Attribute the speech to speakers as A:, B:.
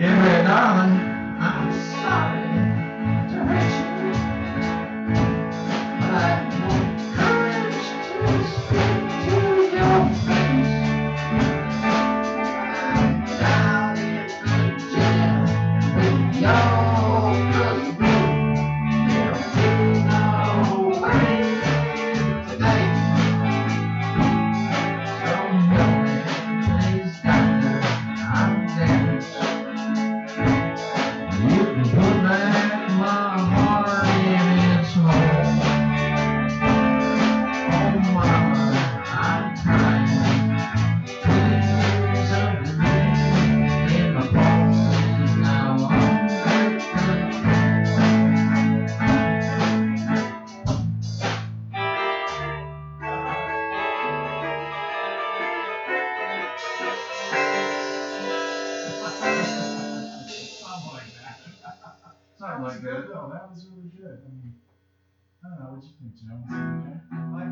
A: Every Something like that. Something like that.
B: That was really good. I mean, I don't know. What you think, Jim?